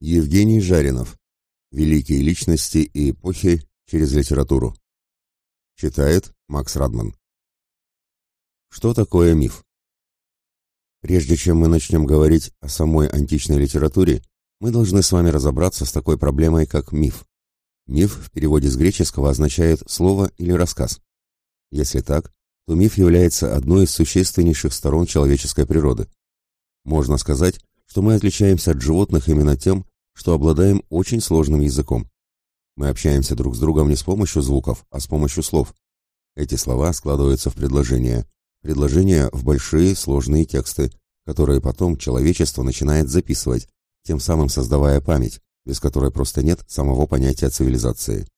Евгений Жаринов. Великие личности и эпохи через литературу. Читает Макс Радман. Что такое миф? Прежде чем мы начнем говорить о самой античной литературе, мы должны с вами разобраться с такой проблемой, как миф. Миф в переводе с греческого означает слово или рассказ. Если так, то миф является одной из существеннейших сторон человеческой природы. Можно сказать, что мы отличаемся от животных именно тем, что обладаем очень сложным языком. Мы общаемся друг с другом не с помощью звуков, а с помощью слов. Эти слова складываются в предложения, предложения в большие сложные тексты, которые потом человечество начинает записывать, тем самым создавая память, без которой просто нет самого понятия цивилизации.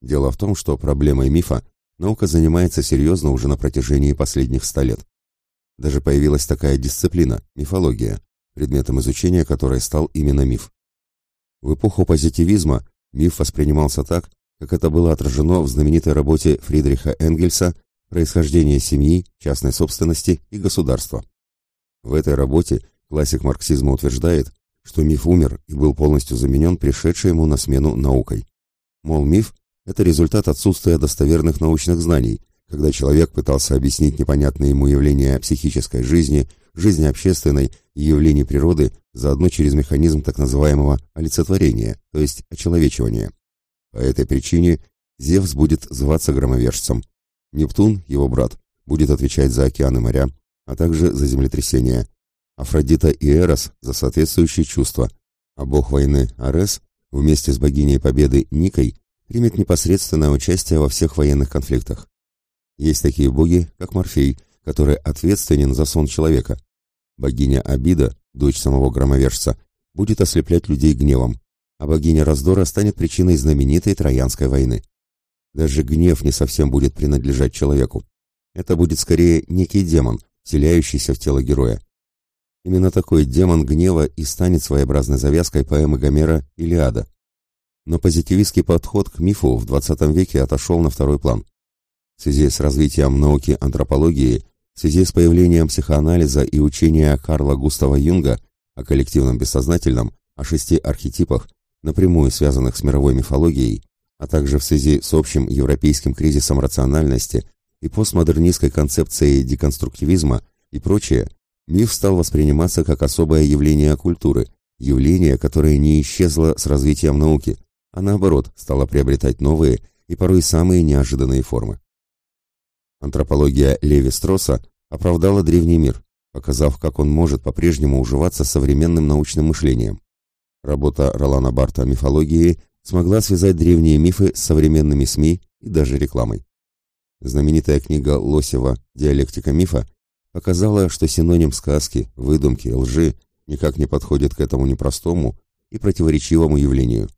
Дело в том, что проблемой мифа наука занимается серьезно уже на протяжении последних ста лет. Даже появилась такая дисциплина – мифология, предметом изучения которой стал именно миф. В эпоху позитивизма миф воспринимался так, как это было отражено в знаменитой работе Фридриха Энгельса «Происхождение семьи, частной собственности и государства». В этой работе классик марксизма утверждает, что миф умер и был полностью заменен пришедшей ему на смену наукой. Мол, миф – это результат отсутствия достоверных научных знаний, когда человек пытался объяснить непонятные ему явления психической жизни, жизни общественной и явлений природы заодно через механизм так называемого олицетворения, то есть очеловечивания. По этой причине Зевс будет зваться громовержцем. Нептун, его брат, будет отвечать за океаны моря, а также за землетрясения. Афродита и Эрос за соответствующие чувства, а бог войны Арес вместе с богиней победы Никой примет непосредственное участие во всех военных конфликтах. Есть такие боги, как Морфей, который ответственен за сон человека. Богиня Абида, дочь самого громовержца, будет ослеплять людей гневом, а богиня раздора станет причиной знаменитой Троянской войны. Даже гнев не совсем будет принадлежать человеку. Это будет скорее некий демон, вселяющийся в тело героя. Именно такой демон гнева и станет своеобразной завязкой поэмы Гомера «Илиада». Но позитивистский подход к мифу в XX веке отошел на второй план. В связи с развитием науки антропологии, в связи с появлением психоанализа и учения Карла Густава Юнга о коллективном бессознательном, о шести архетипах, напрямую связанных с мировой мифологией, а также в связи с общим европейским кризисом рациональности и постмодернистской концепцией деконструктивизма и прочее, миф стал восприниматься как особое явление культуры, явление, которое не исчезло с развитием науки, а наоборот стало приобретать новые и порой самые неожиданные формы. Антропология Леви-Стросса оправдала древний мир, показав, как он может по-прежнему уживаться с современным научным мышлением. Работа Ролана Барта о мифологии смогла связать древние мифы с современными СМИ и даже рекламой. Знаменитая книга Лосева «Диалектика мифа» показала, что синоним сказки, выдумки, лжи никак не подходит к этому непростому и противоречивому явлению.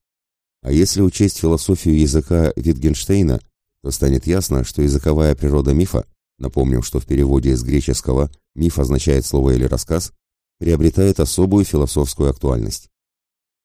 А если учесть философию языка Витгенштейна, то станет ясно, что языковая природа мифа, напомним, что в переводе с греческого «миф» означает слово или рассказ, приобретает особую философскую актуальность.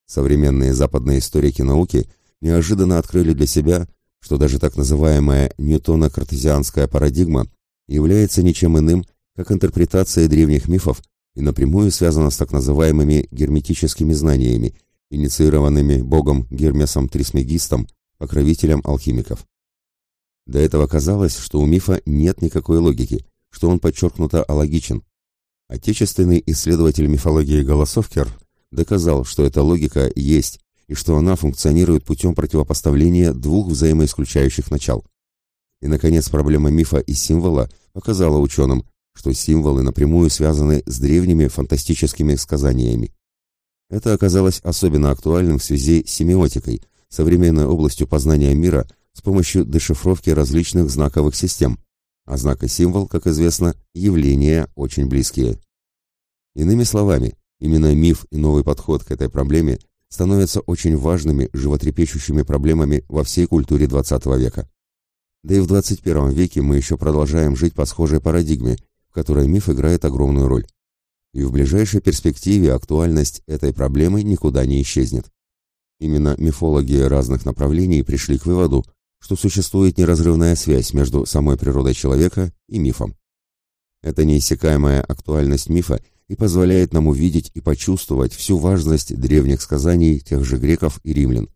Современные западные историки науки неожиданно открыли для себя, что даже так называемая ньютоно-картезианская парадигма является ничем иным, как интерпретация древних мифов и напрямую связана с так называемыми герметическими знаниями, инициированными богом Гермесом Трисмегистом, покровителем алхимиков. До этого казалось, что у мифа нет никакой логики, что он подчеркнуто алогичен. Отечественный исследователь мифологии Голосовкер доказал, что эта логика есть и что она функционирует путем противопоставления двух взаимоисключающих начал. И, наконец, проблема мифа и символа показала ученым, что символы напрямую связаны с древними фантастическими сказаниями. Это оказалось особенно актуальным в связи с семиотикой, современной областью познания мира – с помощью дешифровки различных знаковых систем, а знак и символ, как известно, явления очень близкие. Иными словами, именно миф и новый подход к этой проблеме становятся очень важными, животрепещущими проблемами во всей культуре XX века. Да и в 21 веке мы еще продолжаем жить по схожей парадигме, в которой миф играет огромную роль. И в ближайшей перспективе актуальность этой проблемы никуда не исчезнет. Именно мифологи разных направлений пришли к выводу, что существует неразрывная связь между самой природой человека и мифом. Эта неиссякаемая актуальность мифа и позволяет нам увидеть и почувствовать всю важность древних сказаний тех же греков и римлян.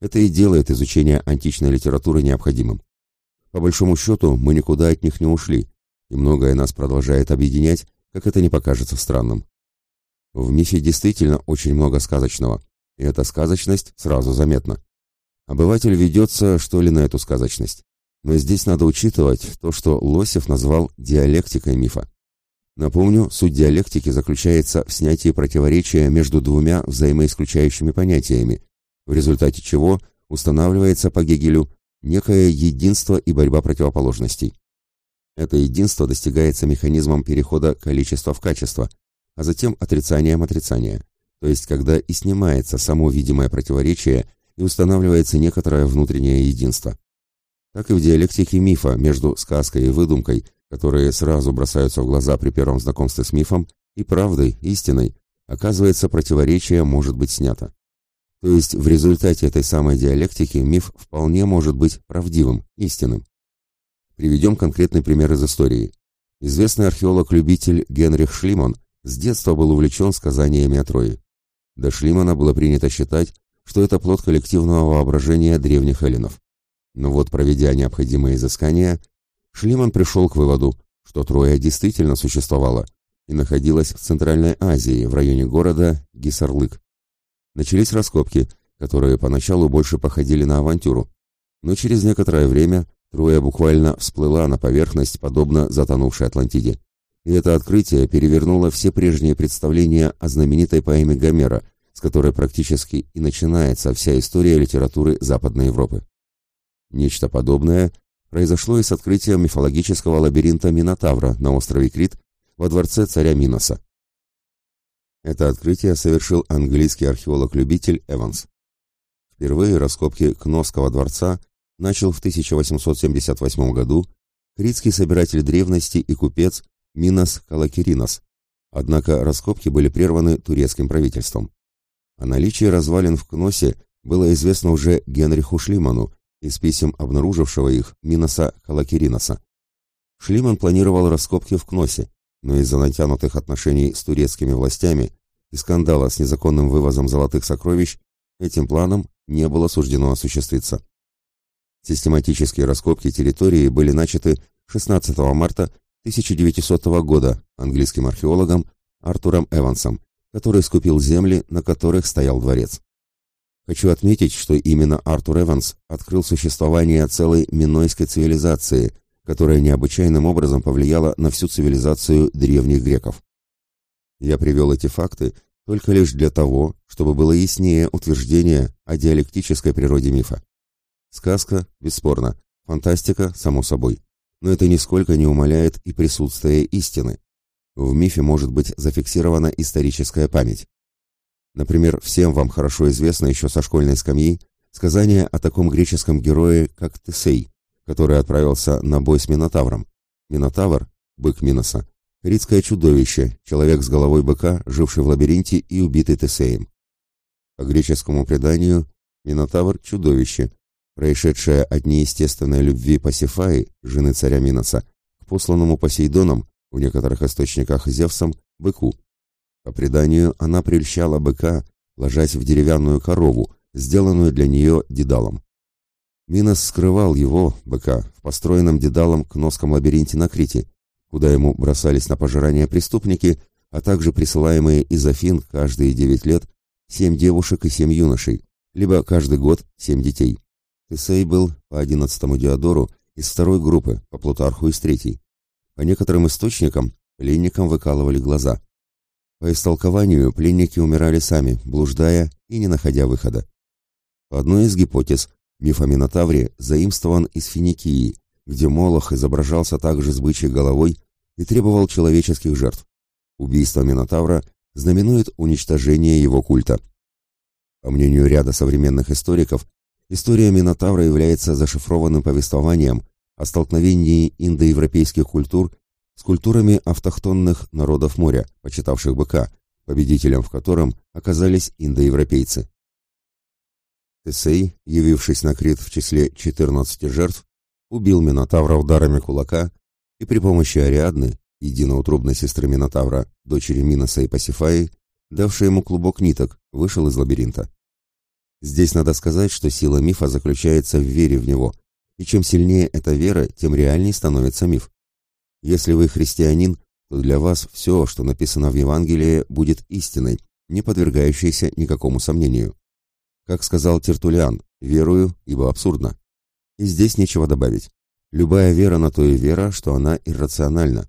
Это и делает изучение античной литературы необходимым. По большому счету, мы никуда от них не ушли, и многое нас продолжает объединять, как это не покажется странным. В мифе действительно очень много сказочного, и эта сказочность сразу заметна. Обыватель ведется, что ли, на эту сказочность. Но здесь надо учитывать то, что Лосев назвал диалектикой мифа. Напомню, суть диалектики заключается в снятии противоречия между двумя взаимоисключающими понятиями, в результате чего устанавливается по Гегелю некое единство и борьба противоположностей. Это единство достигается механизмом перехода количества в качество, а затем отрицанием отрицания, то есть когда и снимается само видимое противоречие и устанавливается некоторое внутреннее единство. Так и в диалектике мифа между сказкой и выдумкой которые сразу бросаются в глаза при первом знакомстве с мифом, и правдой, истиной, оказывается, противоречие может быть снято. То есть в результате этой самой диалектики миф вполне может быть правдивым, истинным. Приведем конкретный пример из истории. Известный археолог-любитель Генрих Шлиман с детства был увлечен сказаниями о Трое. До Шлимана было принято считать, что это плод коллективного воображения древних эллинов. Но вот, проведя необходимые изыскания, Шлиман пришел к выводу, что Троя действительно существовала и находилась в Центральной Азии, в районе города Гисарлык. Начались раскопки, которые поначалу больше походили на авантюру, но через некоторое время Троя буквально всплыла на поверхность, подобно затонувшей Атлантиде. И это открытие перевернуло все прежние представления о знаменитой поэме Гомера, которой практически и начинается вся история литературы Западной Европы. Нечто подобное произошло и с открытием мифологического лабиринта Минотавра на острове Крит во дворце царя Миноса. Это открытие совершил английский археолог-любитель Эванс. Впервые раскопки Кносского дворца начал в 1878 году критский собиратель древности и купец Минос Калакиринос, однако раскопки были прерваны турецким правительством. О наличии развалин в Кносе было известно уже Генриху Шлиману, из писем обнаружившего их Миноса Халакириноса. Шлиман планировал раскопки в Кносе, но из-за натянутых отношений с турецкими властями и скандала с незаконным вывозом золотых сокровищ этим планом не было суждено осуществиться. Систематические раскопки территории были начаты 16 марта 1900 года английским археологом Артуром Эвансом, который скупил земли, на которых стоял дворец. Хочу отметить, что именно Артур Эванс открыл существование целой минойской цивилизации, которая необычайным образом повлияла на всю цивилизацию древних греков. Я привел эти факты только лишь для того, чтобы было яснее утверждение о диалектической природе мифа. Сказка, бесспорно, фантастика, само собой, но это нисколько не умаляет и присутствие истины. В мифе может быть зафиксирована историческая память. Например, всем вам хорошо известно еще со школьной скамьи сказание о таком греческом герое, как Тесей, который отправился на бой с Минотавром. Минотавр, бык Миноса, ридское чудовище, человек с головой быка, живший в лабиринте и убитый Тесеем. По греческому преданию, Минотавр – чудовище, происшедшее от неестественной любви Пасифаи, жены царя Миноса, к посланному Посейдоном, в некоторых источниках Зевсом, быку. По преданию, она прельщала быка, ложась в деревянную корову, сделанную для нее дедалом. Минос скрывал его, быка, в построенном дедалом кносском лабиринте на Крите, куда ему бросались на пожирание преступники, а также присылаемые из Афин каждые девять лет семь девушек и семь юношей, либо каждый год семь детей. Тесей был по одиннадцатому Диодору из второй группы, по Плутарху из третьей. По некоторым источникам пленникам выкалывали глаза. По истолкованию, пленники умирали сами, блуждая и не находя выхода. По одной из гипотез, миф о Минотавре заимствован из Финикии, где Молох изображался также с бычьей головой и требовал человеческих жертв. Убийство Минотавра знаменует уничтожение его культа. По мнению ряда современных историков, история Минотавра является зашифрованным повествованием о столкновении индоевропейских культур с культурами автохтонных народов моря, почитавших быка, победителем в котором оказались индоевропейцы. Тесей, явившись на Крит в числе 14 жертв, убил Минотавра ударами кулака и при помощи Ариадны, единоутробной сестры Минотавра, дочери Миноса и Пасифаи, давший ему клубок ниток, вышел из лабиринта. Здесь надо сказать, что сила мифа заключается в вере в него, и чем сильнее эта вера, тем реальней становится миф. Если вы христианин, то для вас все, что написано в Евангелии, будет истиной, не подвергающейся никакому сомнению. Как сказал Тертулиан, верую, ибо абсурдно. И здесь нечего добавить. Любая вера на то и вера, что она иррациональна.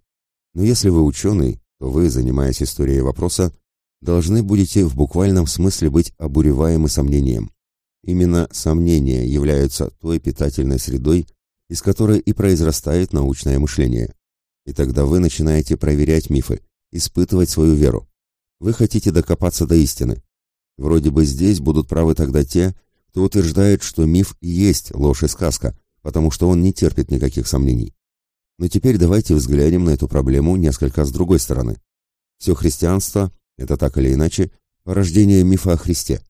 Но если вы ученый, то вы, занимаясь историей вопроса, должны будете в буквальном смысле быть обуреваемы сомнением. Именно сомнения являются той питательной средой, из которой и произрастает научное мышление. И тогда вы начинаете проверять мифы, испытывать свою веру. Вы хотите докопаться до истины. Вроде бы здесь будут правы тогда те, кто утверждает, что миф и есть ложь и сказка, потому что он не терпит никаких сомнений. Но теперь давайте взглянем на эту проблему несколько с другой стороны. Все христианство – это так или иначе порождение мифа о Христе,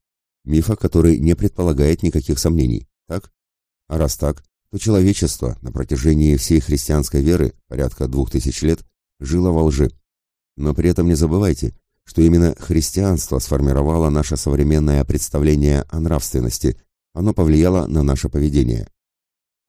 мифа, который не предполагает никаких сомнений, так? А раз так, то человечество на протяжении всей христианской веры, порядка двух тысяч лет, жило во лжи. Но при этом не забывайте, что именно христианство сформировало наше современное представление о нравственности, оно повлияло на наше поведение.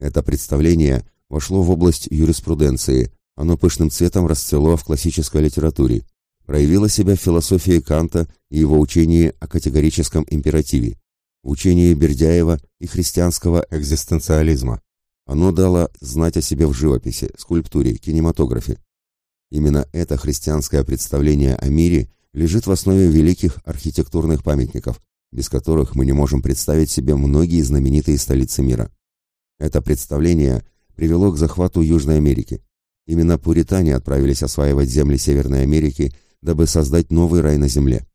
Это представление вошло в область юриспруденции, оно пышным цветом расцвело в классической литературе, проявило себя в философии Канта и его учении о категорическом императиве, в учении Бердяева и христианского экзистенциализма. Оно дало знать о себе в живописи, скульптуре, кинематографе. Именно это христианское представление о мире лежит в основе великих архитектурных памятников, без которых мы не можем представить себе многие знаменитые столицы мира. Это представление привело к захвату Южной Америки. Именно пуритане отправились осваивать земли Северной Америки, дабы создать новый рай на земле.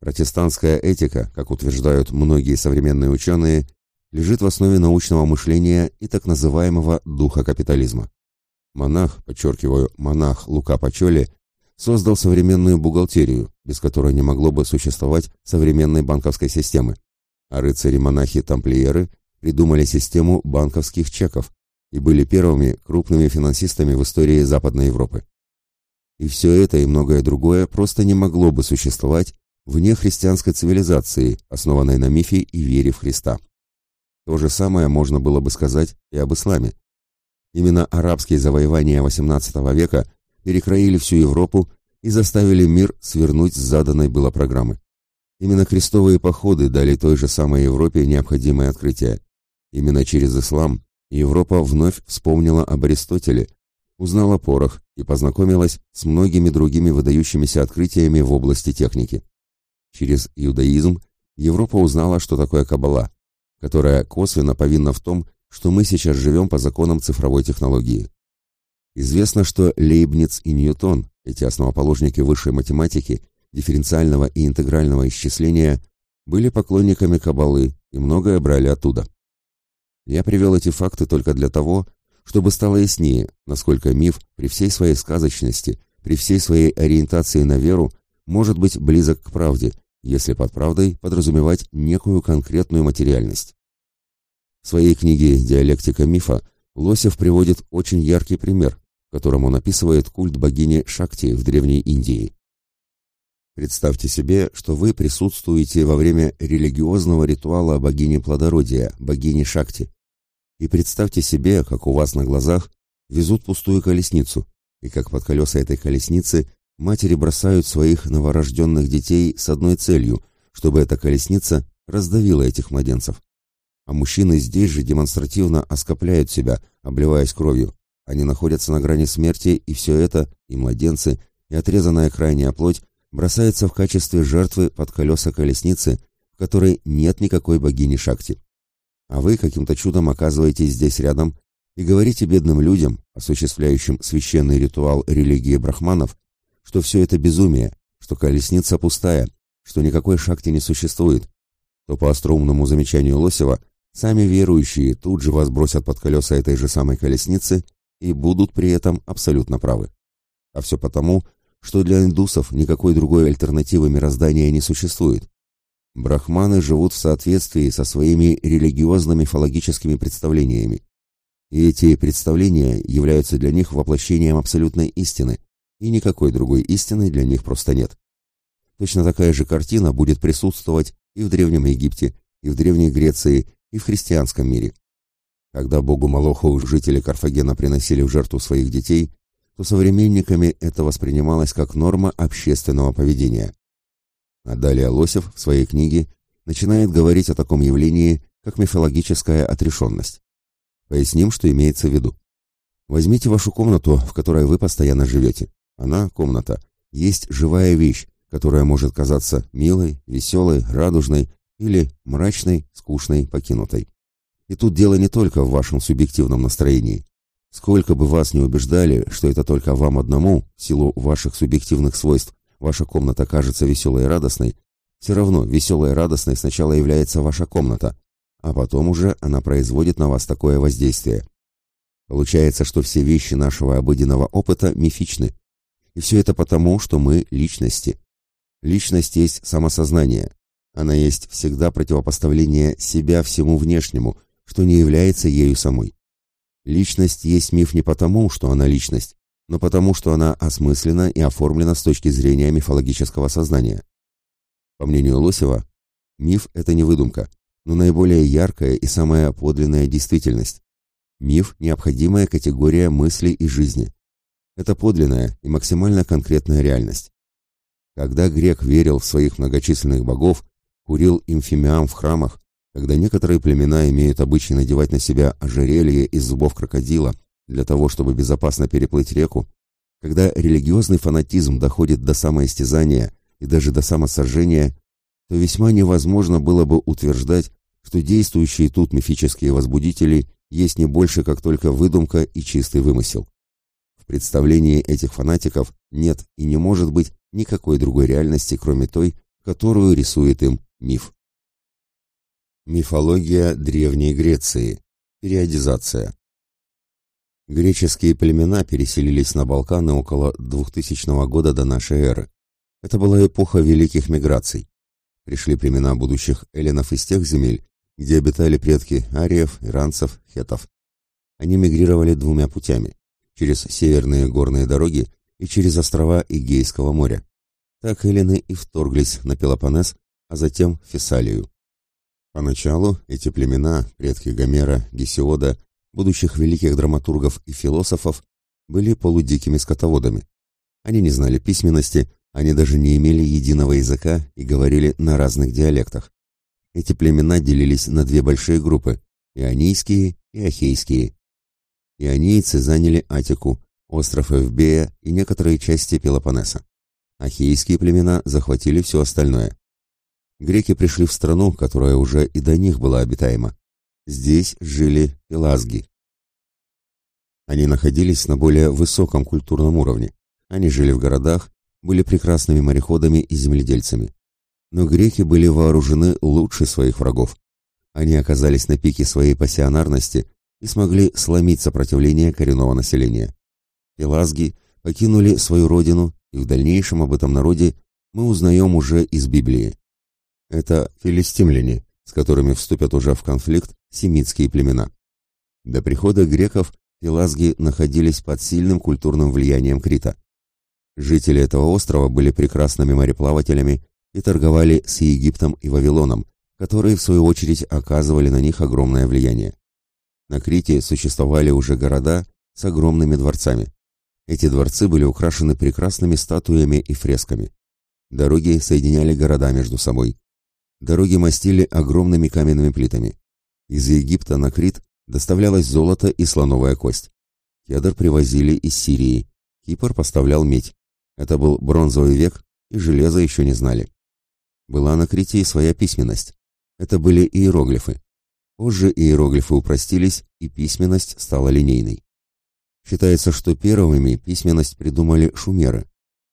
Протестантская этика, как утверждают многие современные ученые, лежит в основе научного мышления и так называемого духа капитализма. Монах, подчеркиваю, монах Лука Пачоли, создал современную бухгалтерию, без которой не могло бы существовать современной банковской системы, а рыцари-монахи-тамплиеры придумали систему банковских чеков и были первыми крупными финансистами в истории Западной Европы. И все это и многое другое просто не могло бы существовать вне христианской цивилизации, основанной на мифе и вере в Христа. То же самое можно было бы сказать и об исламе. Именно арабские завоевания XVIII века перекроили всю Европу и заставили мир свернуть с заданной было программы. Именно крестовые походы дали той же самой Европе необходимое открытие. Именно через ислам Европа вновь вспомнила об Аристотеле, узнала порох и познакомилась с многими другими выдающимися открытиями в области техники. Через иудаизм Европа узнала, что такое каббала, которая косвенно повинна в том, что мы сейчас живем по законам цифровой технологии. Известно, что Лейбниц и Ньютон, эти основоположники высшей математики, дифференциального и интегрального исчисления, были поклонниками каббалы и многое брали оттуда. Я привел эти факты только для того, чтобы стало яснее, насколько миф при всей своей сказочности, при всей своей ориентации на веру, может быть близок к правде, если под правдой подразумевать некую конкретную материальность. В своей книге «Диалектика мифа» Лосев приводит очень яркий пример, в котором он описывает культ богини Шакти в Древней Индии. Представьте себе, что вы присутствуете во время религиозного ритуала богини плодородия, богини Шакти. И представьте себе, как у вас на глазах везут пустую колесницу, и как под колеса этой колесницы матери бросают своих новорожденных детей с одной целью, чтобы эта колесница раздавила этих младенцев. А мужчины здесь же демонстративно оскопляют себя, обливаясь кровью. Они находятся на грани смерти, и все это, и младенцы, и отрезанная крайняя плоть, бросается в качестве жертвы под колеса колесницы, в которой нет никакой богини Шакти. А вы каким-то чудом оказываетесь здесь рядом и говорите бедным людям, осуществляющим священный ритуал религии брахманов, что все это безумие, что колесница пустая, что никакой шахты не существует, то по остроумному замечанию Лосева сами верующие тут же вас бросят под колеса этой же самой колесницы и будут при этом абсолютно правы. А все потому, что для индусов никакой другой альтернативы мироздания не существует. Брахманы живут в соответствии со своими религиозно-мифологическими представлениями. И эти представления являются для них воплощением абсолютной истины, и никакой другой истины для них просто нет. Точно такая же картина будет присутствовать и в Древнем Египте, и в Древней Греции, и в христианском мире. Когда богу Молоху жители Карфагена приносили в жертву своих детей, то современниками это воспринималось как норма общественного поведения. А далее Лосев в своей книге начинает говорить о таком явлении, как мифологическая отрешенность. Поясним, что имеется в виду. Возьмите вашу комнату, в которой вы постоянно живете. Она, комната, есть живая вещь, которая может казаться милой, веселой, радужной или мрачной, скучной, покинутой. И тут дело не только в вашем субъективном настроении. Сколько бы вас не убеждали, что это только вам одному, в силу ваших субъективных свойств, ваша комната кажется веселой и радостной, все равно веселой и радостной сначала является ваша комната, а потом уже она производит на вас такое воздействие. Получается, что все вещи нашего обыденного опыта мифичны. И все это потому, что мы личности. Личность есть самосознание. Она есть всегда противопоставление себя всему внешнему, что не является ею самой. Личность есть миф не потому, что она личность, но потому, что она осмыслена и оформлена с точки зрения мифологического сознания. По мнению Лосева, миф – это не выдумка, но наиболее яркая и самая подлинная действительность. Миф – необходимая категория мысли и жизни. Это подлинная и максимально конкретная реальность. Когда грек верил в своих многочисленных богов, курил имфимиам в храмах, когда некоторые племена имеют обычай надевать на себя ожерелье из зубов крокодила для того, чтобы безопасно переплыть реку, когда религиозный фанатизм доходит до самоистязания и даже до самосожжения, то весьма невозможно было бы утверждать, что действующие тут мифические возбудители есть не больше, как только выдумка и чистый вымысел. В представлении этих фанатиков нет и не может быть никакой другой реальности, кроме той, которую рисует им миф. Мифология Древней Греции. Периодизация. Греческие племена переселились на Балканы около 2000 года до нашей эры. Это была эпоха великих миграций. Пришли племена будущих эллинов из тех земель, где обитали предки ариев, иранцев, хетов. Они мигрировали двумя путями – через северные горные дороги и через острова Игейского моря. Так эллины и вторглись на Пелопоннес, а затем в Фессалию. Поначалу эти племена, предки Гомера, Гесиода, будущих великих драматургов и философов, были полудикими скотоводами. Они не знали письменности, они даже не имели единого языка и говорили на разных диалектах. Эти племена делились на две большие группы – ионийские и ахейские. Ионийцы заняли Атику, остров Эвбея и некоторые части Пелопоннеса. Ахейские племена захватили все остальное греки пришли в страну, которая уже и до них была обитаема. Здесь жили пелазги. Они находились на более высоком культурном уровне. Они жили в городах, были прекрасными мореходами и земледельцами. Но греки были вооружены лучше своих врагов. Они оказались на пике своей пассионарности и смогли сломить сопротивление коренного населения. Пелазги покинули свою родину, и в дальнейшем об этом народе мы узнаем уже из Библии. Это филистимляне, с которыми вступят уже в конфликт семитские племена. До прихода греков пелазги находились под сильным культурным влиянием Крита. Жители этого острова были прекрасными мореплавателями и торговали с Египтом и Вавилоном, которые, в свою очередь, оказывали на них огромное влияние. На Крите существовали уже города с огромными дворцами. Эти дворцы были украшены прекрасными статуями и фресками. Дороги соединяли города между собой. Дороги мастили огромными каменными плитами. Из Египта на Крит доставлялось золото и слоновая кость. Кедр привозили из Сирии. Кипр поставлял медь. Это был бронзовый век, и железа еще не знали. Была на Крите и своя письменность. Это были иероглифы. Позже иероглифы упростились, и письменность стала линейной. Считается, что первыми письменность придумали шумеры.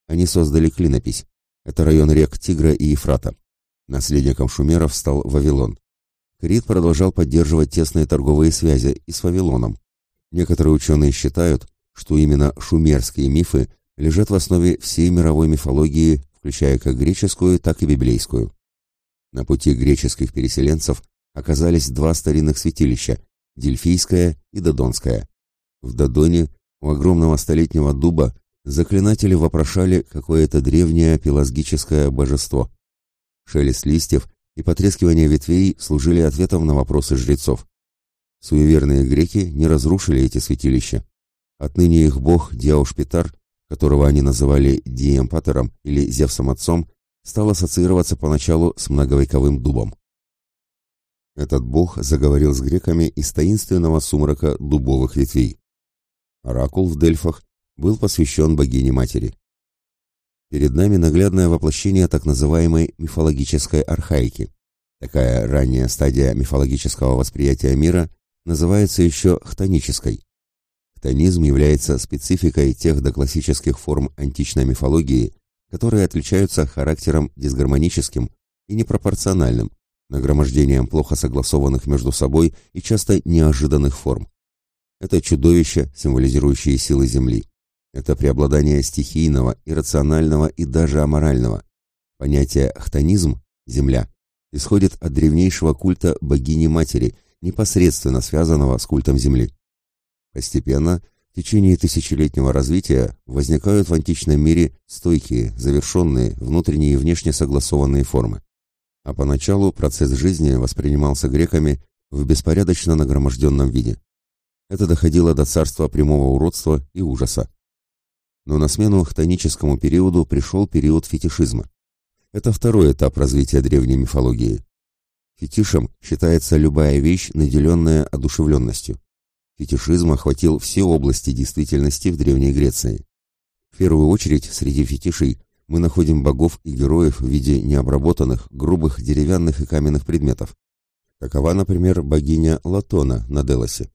Они создали клинопись. Это район рек Тигра и Ефрата. Наследником шумеров стал Вавилон. Крит продолжал поддерживать тесные торговые связи и с Вавилоном. Некоторые ученые считают, что именно шумерские мифы лежат в основе всей мировой мифологии, включая как греческую, так и библейскую. На пути греческих переселенцев оказались два старинных святилища, Дельфийская и Додонская. В Додоне у огромного столетнего дуба заклинатели вопрошали какое-то древнее пелагическое божество. Шелест листьев и потрескивание ветвей служили ответом на вопросы жрецов. Суеверные греки не разрушили эти святилища. Отныне их бог Диаушпитар, которого они называли Диемпатером или Зевсом-отцом, стал ассоциироваться поначалу с многовековым дубом. Этот бог заговорил с греками из таинственного сумрака дубовых ветвей. Оракул в Дельфах был посвящен богине-матери. Перед нами наглядное воплощение так называемой мифологической архаики. Такая ранняя стадия мифологического восприятия мира называется еще хтонической. Хтонизм является спецификой тех доклассических форм античной мифологии, которые отличаются характером дисгармоническим и непропорциональным, нагромождением плохо согласованных между собой и часто неожиданных форм. Это чудовища, символизирующие силы Земли. Это преобладание стихийного, иррационального и даже аморального. Понятие «хтонизм» – «земля» исходит от древнейшего культа богини-матери, непосредственно связанного с культом Земли. Постепенно, в течение тысячелетнего развития, возникают в античном мире стойкие, завершенные, внутренние и внешне согласованные формы. А поначалу процесс жизни воспринимался греками в беспорядочно нагроможденном виде. Это доходило до царства прямого уродства и ужаса. Но на смену хтоническому периоду пришел период фетишизма. Это второй этап развития древней мифологии. Фетишем считается любая вещь, наделенная одушевленностью. Фетишизм охватил все области действительности в Древней Греции. В первую очередь среди фетишей мы находим богов и героев в виде необработанных, грубых деревянных и каменных предметов. Такова, например, богиня Латона на Делосе.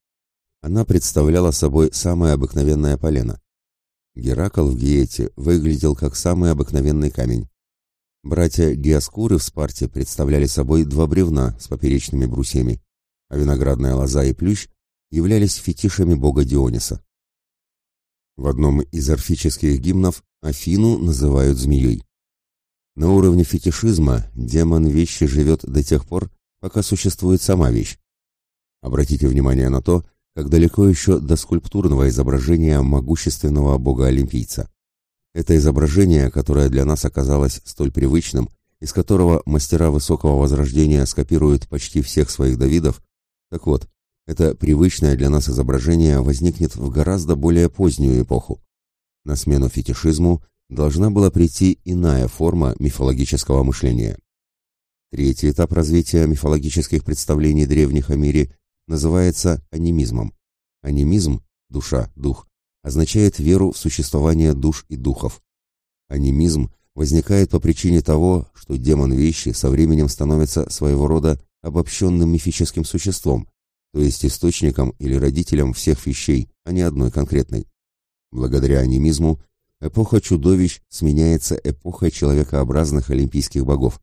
Она представляла собой самое обыкновенное полено. Геракл в Гиете выглядел как самый обыкновенный камень. Братья Диаскуры в Спарте представляли собой два бревна с поперечными брусьями, а виноградная лоза и плющ являлись фетишами бога Диониса. В одном из орфических гимнов Афину называют змеей. На уровне фетишизма демон вещи живет до тех пор, пока существует сама вещь. Обратите внимание на то, как далеко еще до скульптурного изображения могущественного бога-олимпийца. Это изображение, которое для нас оказалось столь привычным, из которого мастера высокого возрождения скопируют почти всех своих Давидов, так вот, это привычное для нас изображение возникнет в гораздо более позднюю эпоху. На смену фетишизму должна была прийти иная форма мифологического мышления. Третий этап развития мифологических представлений древних о мире называется анимизмом. Анимизм – душа, дух – означает веру в существование душ и духов. Анимизм возникает по причине того, что демон вещи со временем становится своего рода обобщенным мифическим существом, то есть источником или родителем всех вещей, а не одной конкретной. Благодаря анимизму эпоха чудовищ сменяется эпохой человекообразных олимпийских богов.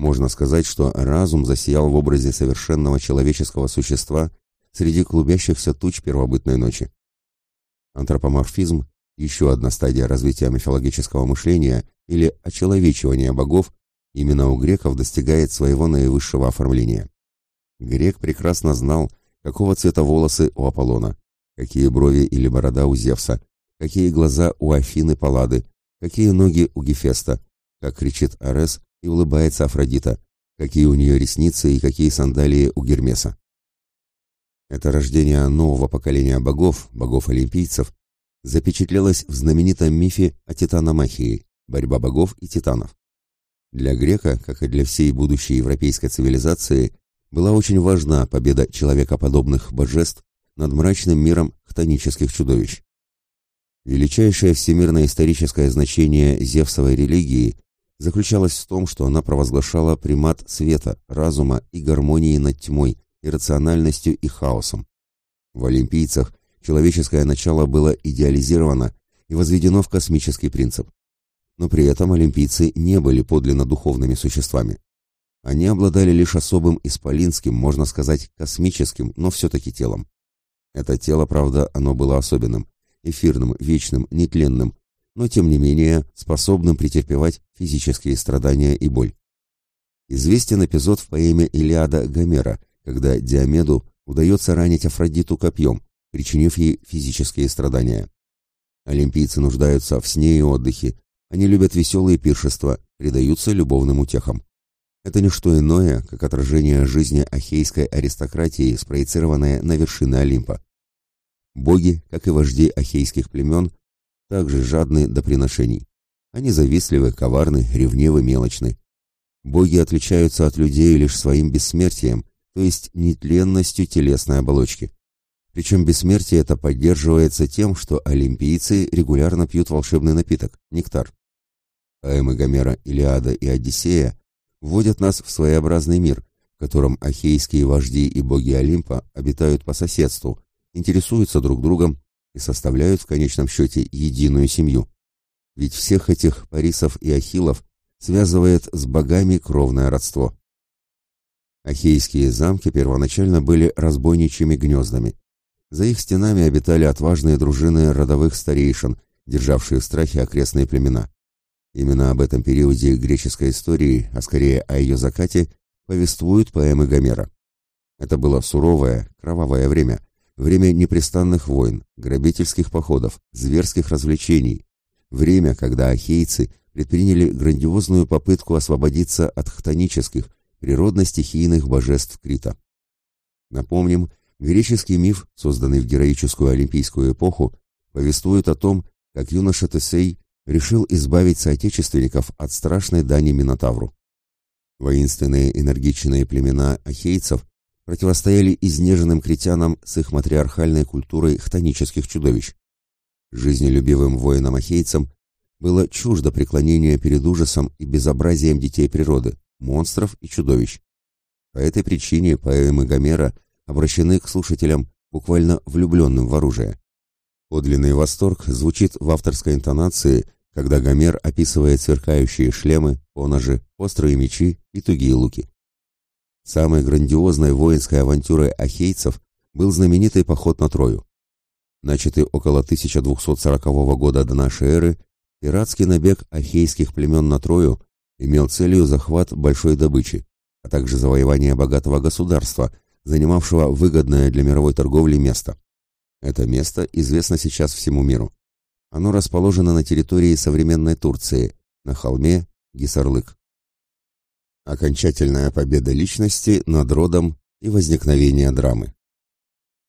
Можно сказать, что разум засиял в образе совершенного человеческого существа среди клубящихся туч первобытной ночи. Антропоморфизм – еще одна стадия развития мифологического мышления или очеловечивания богов, именно у греков достигает своего наивысшего оформления. Грек прекрасно знал, какого цвета волосы у Аполлона, какие брови или борода у Зевса, какие глаза у Афины Паллады, какие ноги у Гефеста, как кричит Арес и улыбается Афродита, какие у нее ресницы и какие сандалии у Гермеса. Это рождение нового поколения богов, богов-олимпийцев, запечатлелось в знаменитом мифе о титаномахии, борьба богов и титанов. Для грека, как и для всей будущей европейской цивилизации, была очень важна победа человекоподобных божеств над мрачным миром хтонических чудовищ. Величайшее всемирное историческое значение Зевсовой религии заключалась в том, что она провозглашала примат света, разума и гармонии над тьмой, иррациональностью и хаосом. В олимпийцах человеческое начало было идеализировано и возведено в космический принцип. Но при этом олимпийцы не были подлинно духовными существами. Они обладали лишь особым исполинским, можно сказать, космическим, но все-таки телом. Это тело, правда, оно было особенным, эфирным, вечным, нетленным, но тем не менее способным претерпевать физические страдания и боль. Известен эпизод в поэме «Илиада» Гомера, когда Диомеду удается ранить Афродиту копьем, причинив ей физические страдания. Олимпийцы нуждаются в сне и отдыхе, они любят веселые пиршества, предаются любовным утехам. Это не что иное, как отражение жизни ахейской аристократии, спроецированное на вершины Олимпа. Боги, как и вожди ахейских племен, также жадны до приношений. Они завистливы, коварны, ревнивы, мелочны. Боги отличаются от людей лишь своим бессмертием, то есть нетленностью телесной оболочки. Причем бессмертие это поддерживается тем, что олимпийцы регулярно пьют волшебный напиток – нектар. Поэмы Гомера «Илиада» и «Одиссея» вводят нас в своеобразный мир, в котором ахейские вожди и боги Олимпа обитают по соседству, интересуются друг другом и составляют в конечном счете единую семью. Ведь всех этих Парисов и Ахиллов связывает с богами кровное родство. Ахейские замки первоначально были разбойничьими гнездами. За их стенами обитали отважные дружины родовых старейшин, державшие в страхе окрестные племена. Именно об этом периоде греческой истории, а скорее о ее закате, повествуют поэмы Гомера. Это было суровое, кровавое время, время непрестанных войн, грабительских походов, зверских развлечений, время, когда ахейцы предприняли грандиозную попытку освободиться от хтонических, природно-стихийных божеств Крита. Напомним, греческий миф, созданный в героическую олимпийскую эпоху, повествует о том, как юноша Тесей решил избавить соотечественников от страшной дани Минотавру. Воинственные энергичные племена ахейцев противостояли изнеженным критянам с их матриархальной культурой хтонических чудовищ. Жизнелюбивым воинам-ахейцам было чуждо преклонение перед ужасом и безобразием детей природы, монстров и чудовищ. По этой причине поэмы Гомера обращены к слушателям, буквально влюбленным в оружие. Подлинный восторг звучит в авторской интонации, когда Гомер описывает сверкающие шлемы, поножи, острые мечи и тугие луки. Самой грандиозной воинской авантюрой ахейцев был знаменитый поход на Трою. Начатый около 1240 года до нашей эры, пиратский набег ахейских племен на Трою имел целью захват большой добычи, а также завоевание богатого государства, занимавшего выгодное для мировой торговли место. Это место известно сейчас всему миру. Оно расположено на территории современной Турции, на холме Гисарлык. Окончательная победа личности над родом и возникновение драмы.